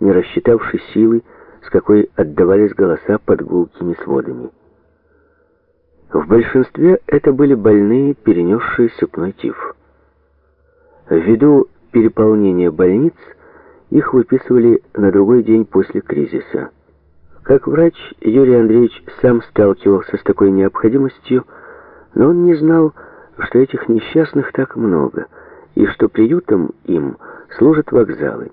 не рассчитавши силы, с какой отдавались голоса под гулкими сводами. В большинстве это были больные, перенесшие сыпной тиф. Ввиду переполнения больниц, их выписывали на другой день после кризиса. Как врач, Юрий Андреевич сам сталкивался с такой необходимостью, но он не знал, что этих несчастных так много, и что приютом им служат вокзалы.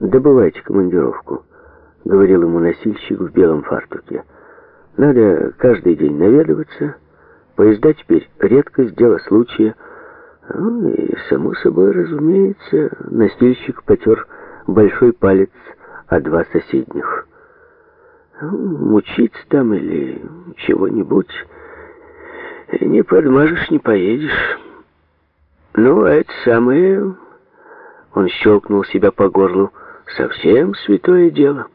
«Добывайте командировку», — говорил ему носильщик в белом фартуке. «Надо каждый день наведываться. Поезда теперь редкость, дело случая». Ну и, само собой, разумеется, носильщик потер большой палец о два соседних. Ну, мучиться там или чего-нибудь не подмажешь, не поедешь. Ну, а это самое... Он щелкнул себя по горлу. Совсем святое дело.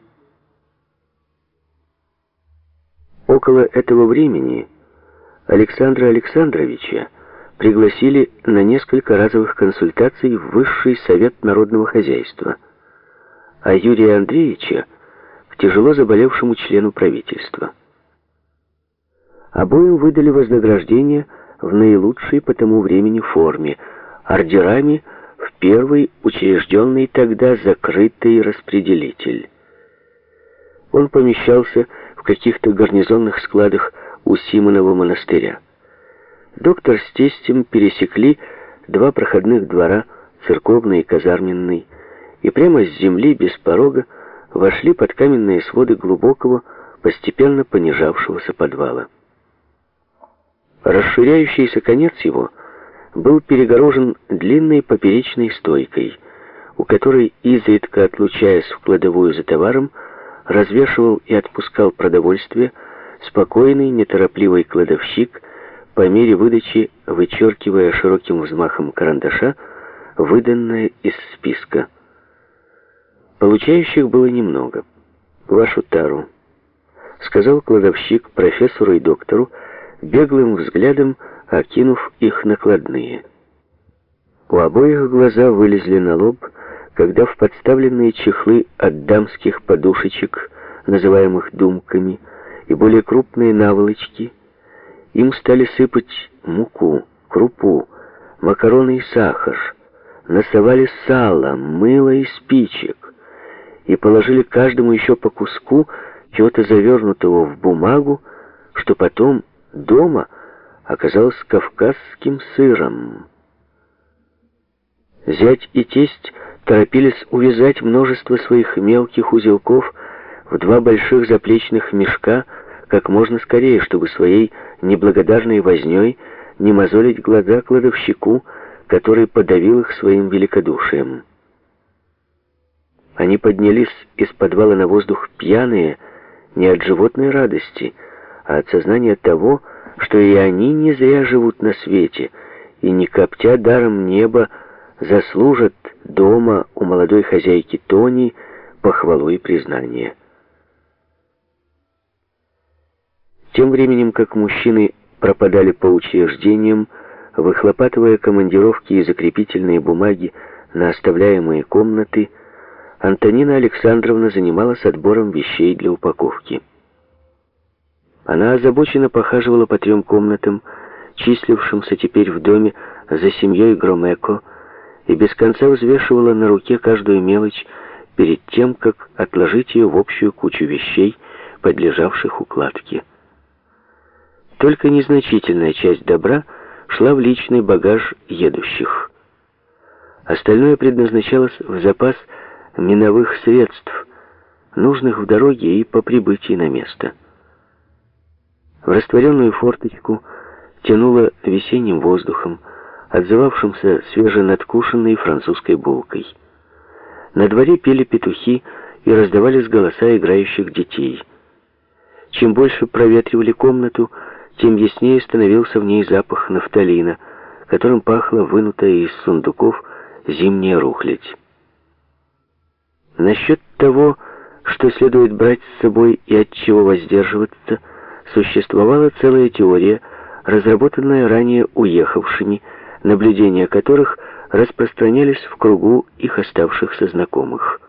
Около этого времени Александра Александровича пригласили на несколько разовых консультаций в Высший Совет Народного Хозяйства, а Юрия Андреевича к тяжело заболевшему члену правительства. Обоим выдали вознаграждение в наилучшей по тому времени форме, ордерами первый учрежденный тогда закрытый распределитель. Он помещался в каких-то гарнизонных складах у Симонова монастыря. Доктор с тестем пересекли два проходных двора, церковный и казарменный, и прямо с земли, без порога, вошли под каменные своды глубокого, постепенно понижавшегося подвала. Расширяющийся конец его был перегорожен длинной поперечной стойкой, у которой, изредка отлучаясь в кладовую за товаром, развешивал и отпускал продовольствие спокойный, неторопливый кладовщик, по мере выдачи вычеркивая широким взмахом карандаша выданное из списка. Получающих было немного. «Вашу тару», — сказал кладовщик профессору и доктору, беглым взглядом окинув их накладные. У обоих глаза вылезли на лоб, когда в подставленные чехлы от дамских подушечек, называемых думками, и более крупные наволочки, им стали сыпать муку, крупу, макароны и сахар, насовали сало, мыло и спичек, и положили каждому еще по куску чего-то завернутого в бумагу, что потом дома оказалось кавказским сыром. Зять и тесть торопились увязать множество своих мелких узелков в два больших заплечных мешка как можно скорее, чтобы своей неблагодарной вознёй не мозолить глаза кладовщику, который подавил их своим великодушием. Они поднялись из подвала на воздух пьяные не от животной радости, а от сознания того, что и они не зря живут на свете, и не коптя даром неба, заслужат дома у молодой хозяйки Тони похвалу и признание. Тем временем, как мужчины пропадали по учреждениям, выхлопатывая командировки и закрепительные бумаги на оставляемые комнаты, Антонина Александровна занималась отбором вещей для упаковки. Она озабоченно похаживала по трем комнатам, числившимся теперь в доме за семьей Громеко, и без конца взвешивала на руке каждую мелочь перед тем, как отложить ее в общую кучу вещей, подлежавших укладке. Только незначительная часть добра шла в личный багаж едущих. Остальное предназначалось в запас миновых средств, нужных в дороге и по прибытии на место. В растворенную форточку тянуло весенним воздухом, отзывавшимся свеженадкушенной французской булкой. На дворе пели петухи и раздавались голоса играющих детей. Чем больше проветривали комнату, тем яснее становился в ней запах нафталина, которым пахло вынутая из сундуков зимняя рухлядь. Насчет того, что следует брать с собой и от чего воздерживаться, существовала целая теория, разработанная ранее уехавшими, наблюдения которых распространялись в кругу их оставшихся знакомых.